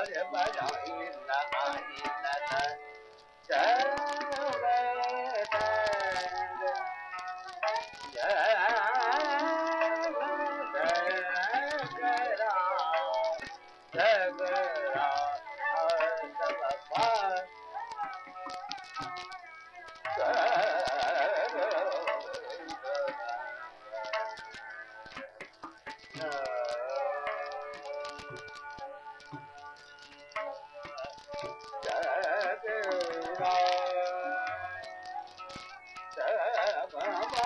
Hare Hare Hare Hare 好，好，好，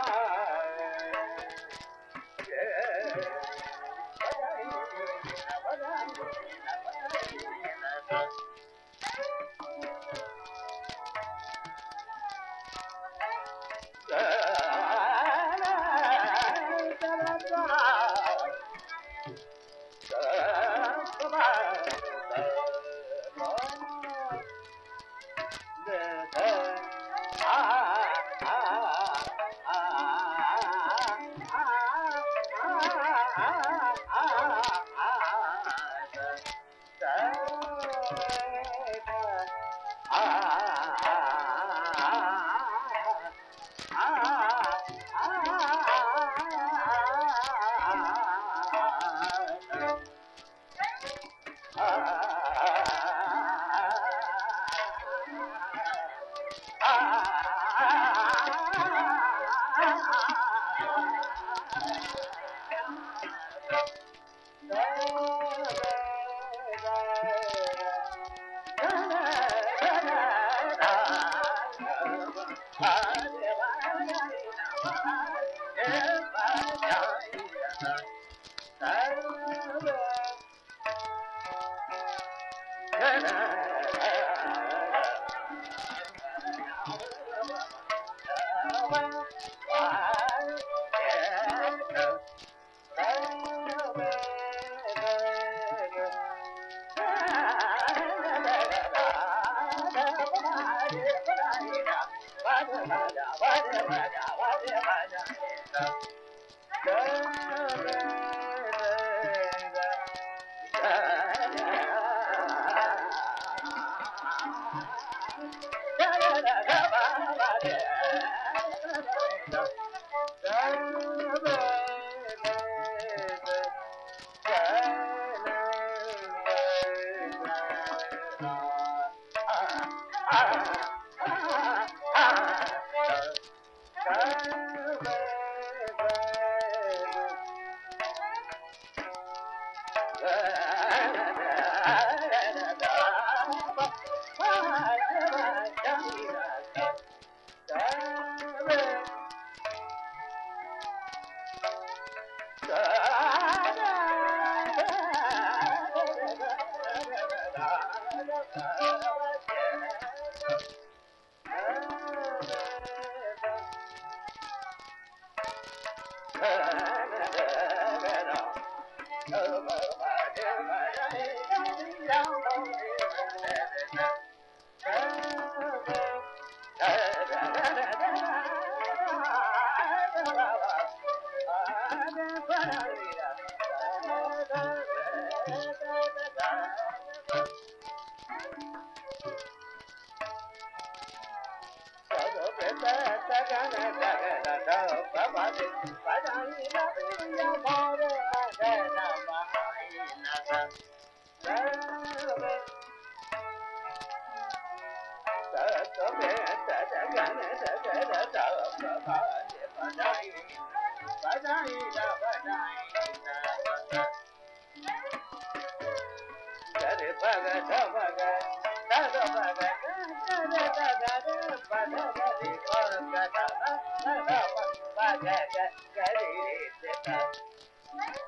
Bye.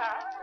了。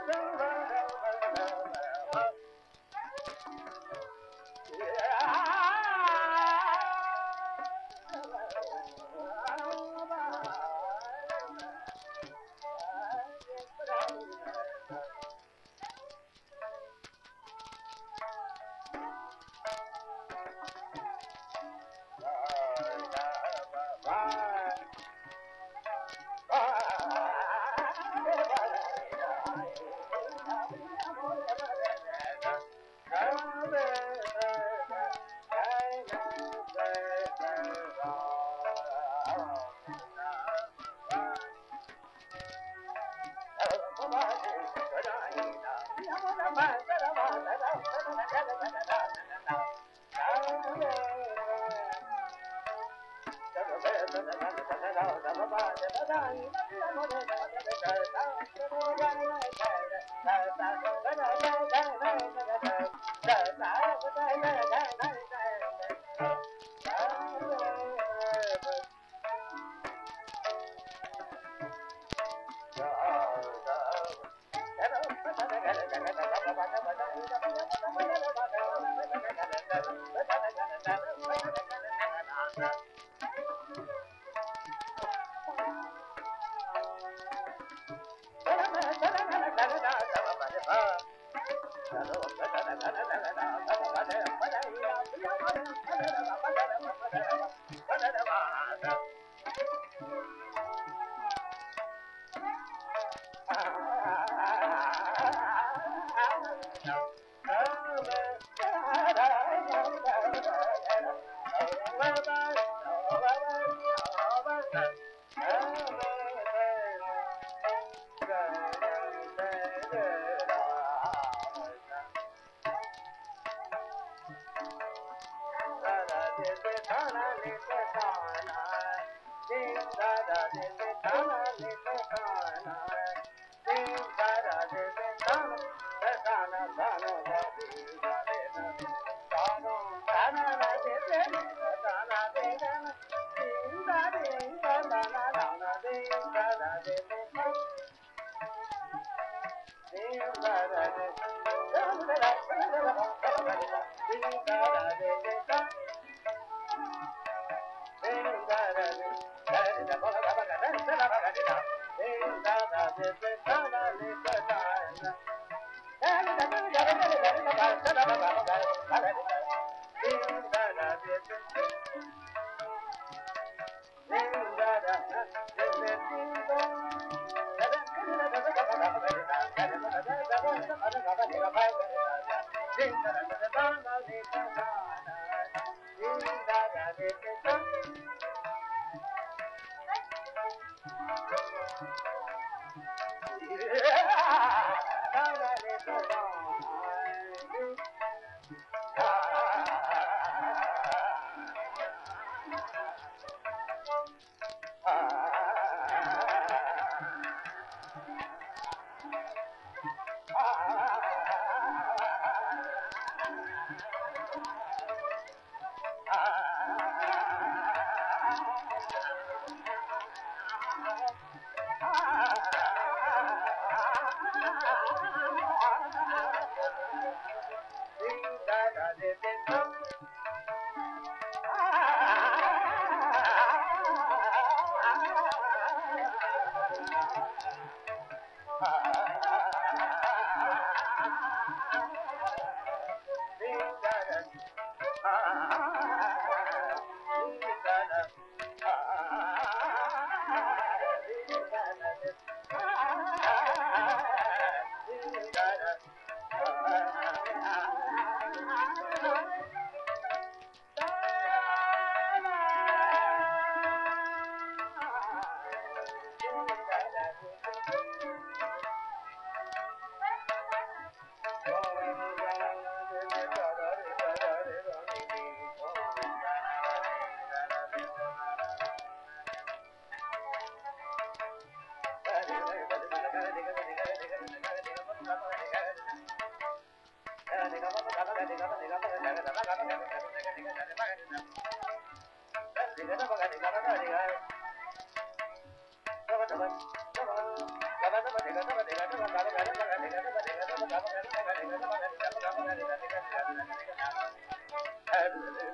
Thank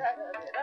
Thank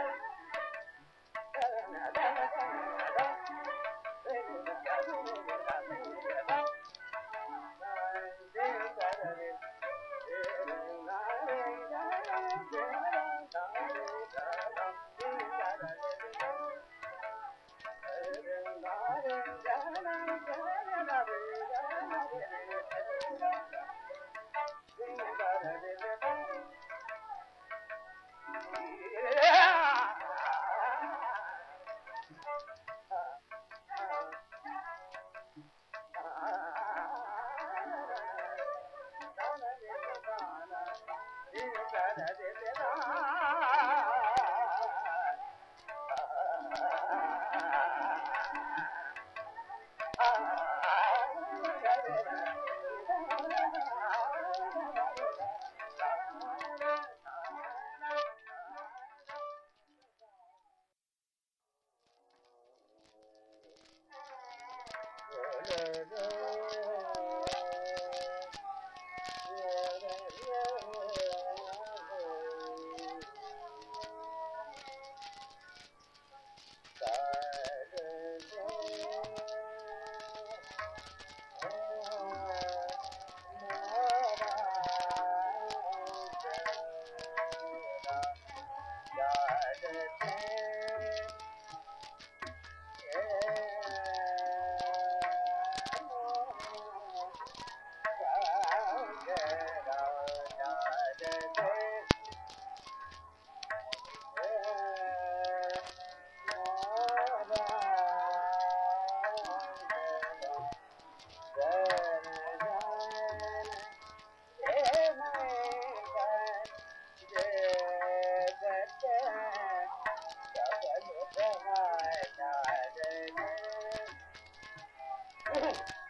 you.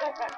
Thank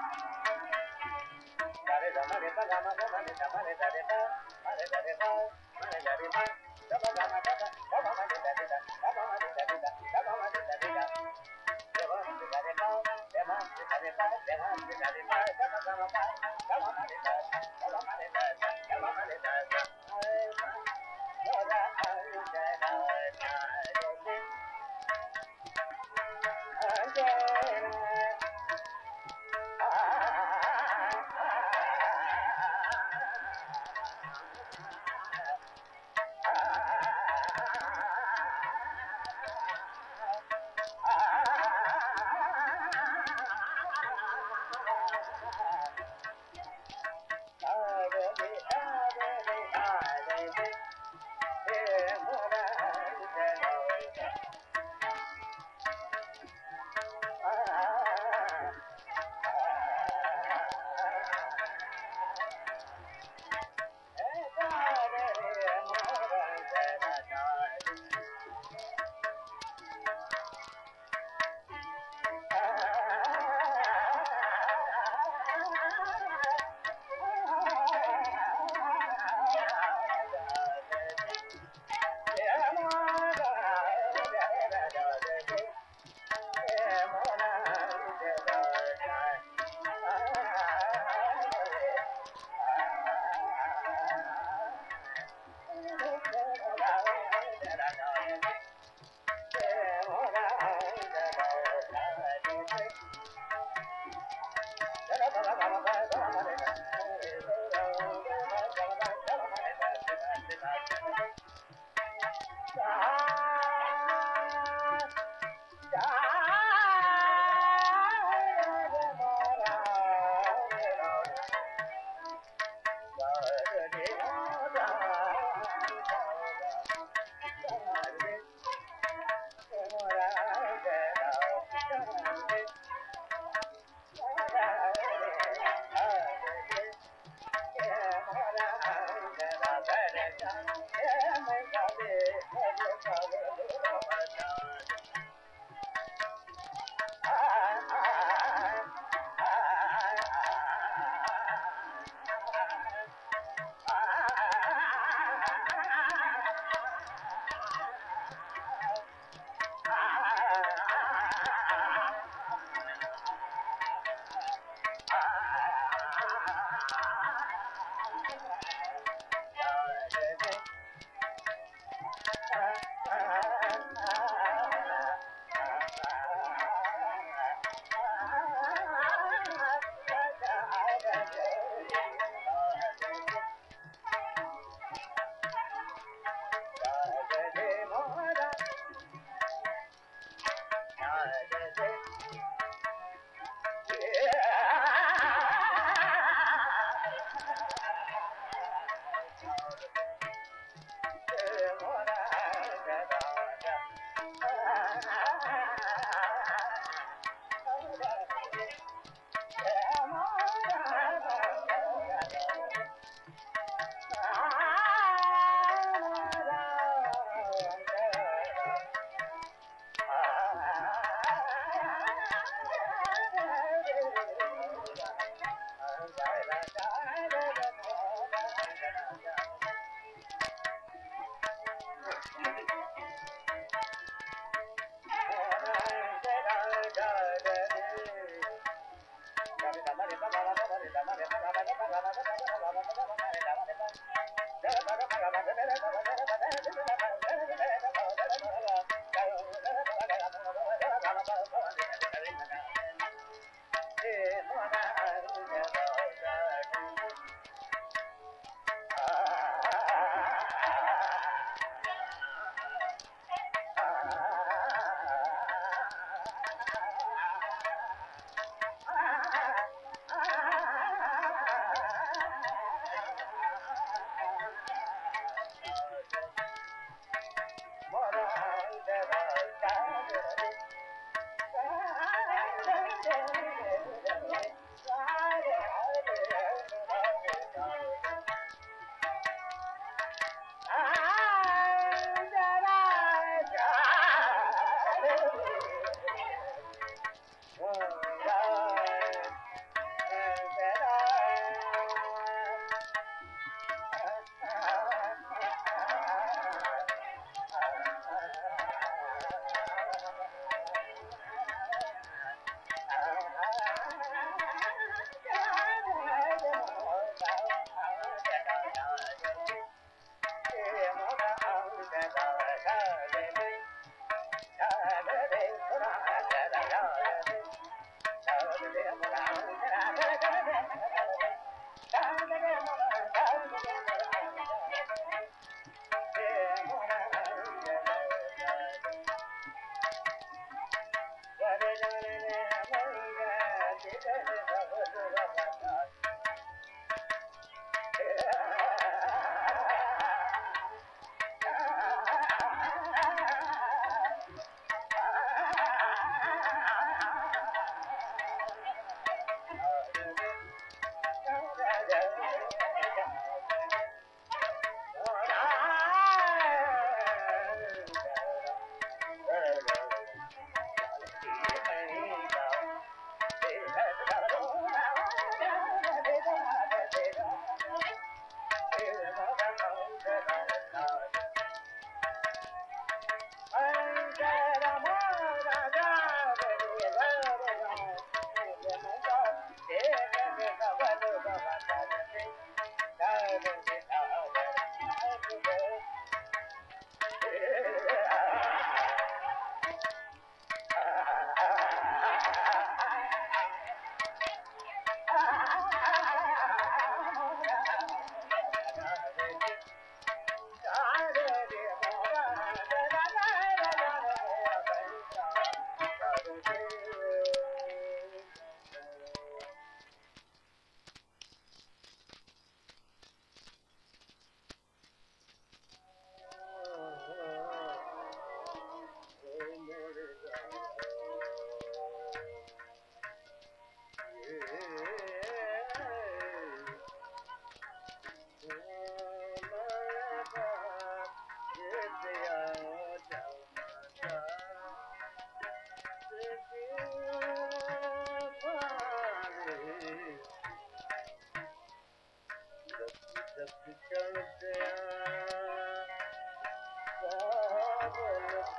頑張れ頑張れ頑張れ!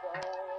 Yeah.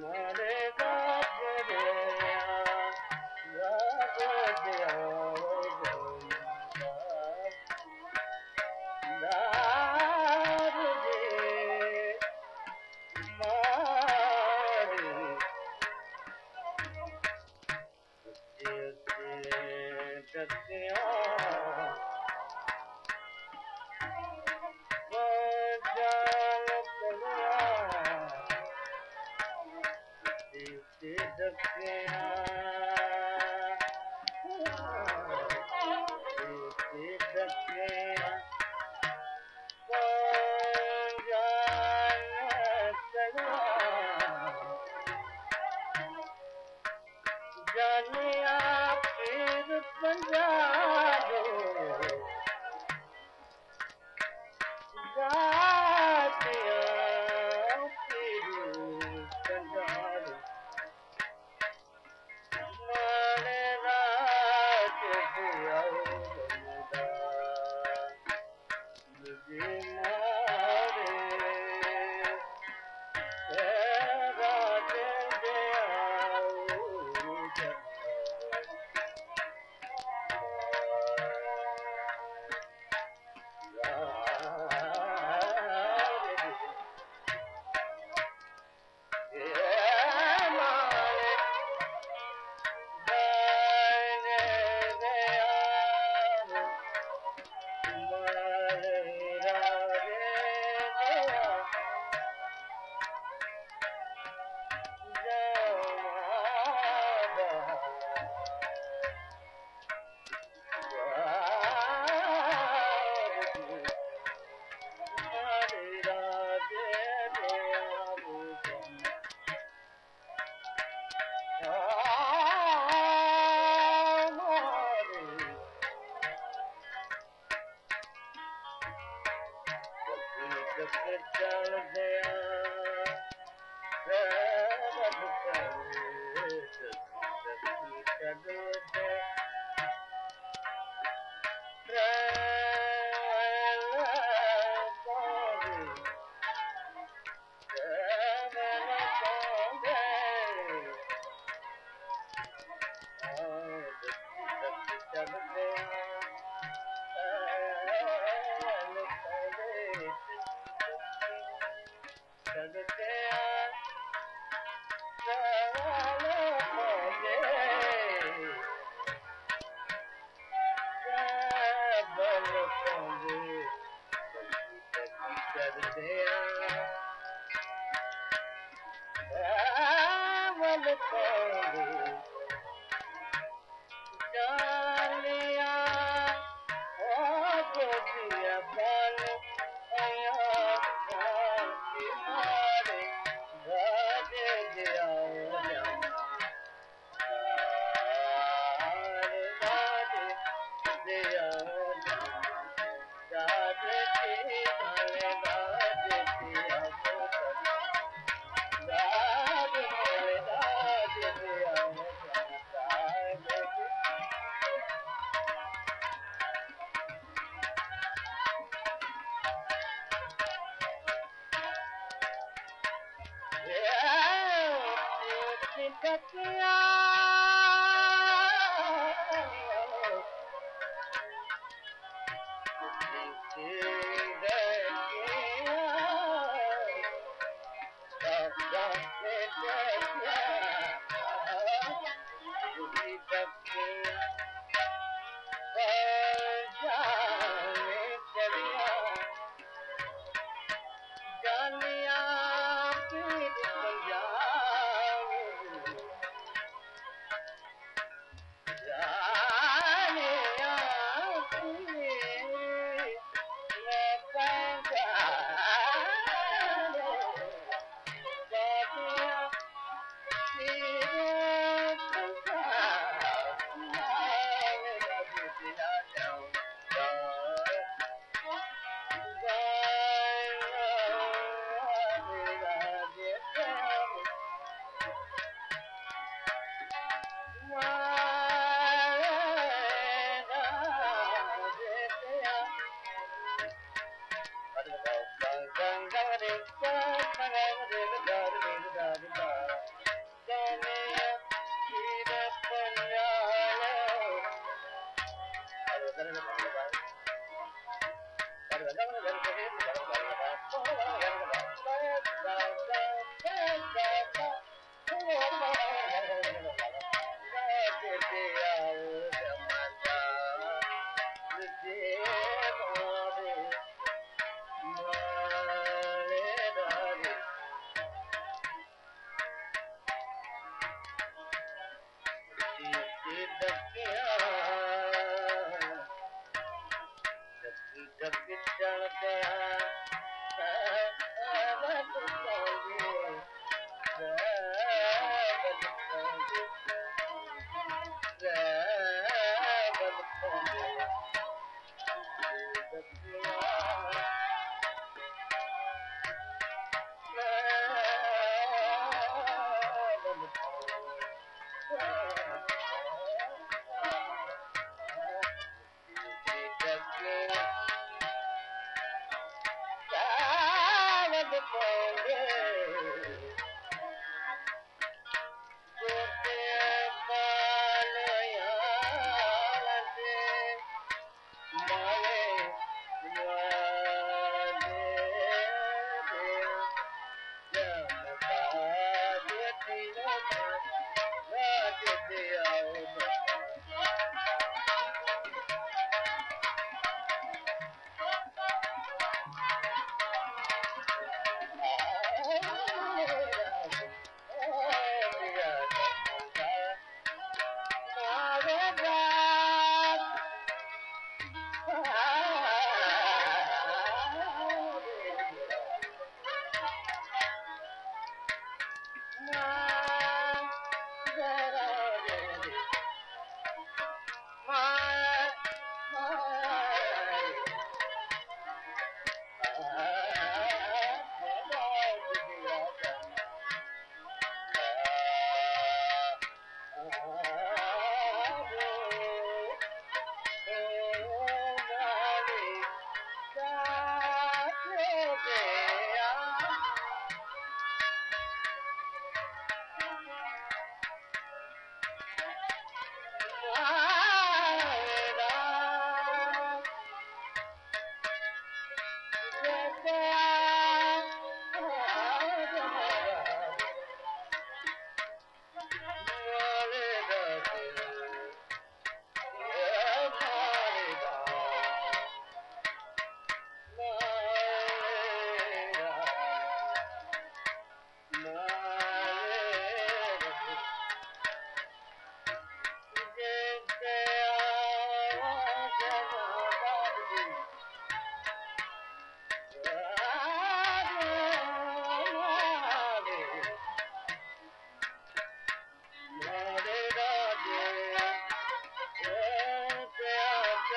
Yeah.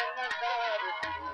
Thank you.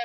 Ah,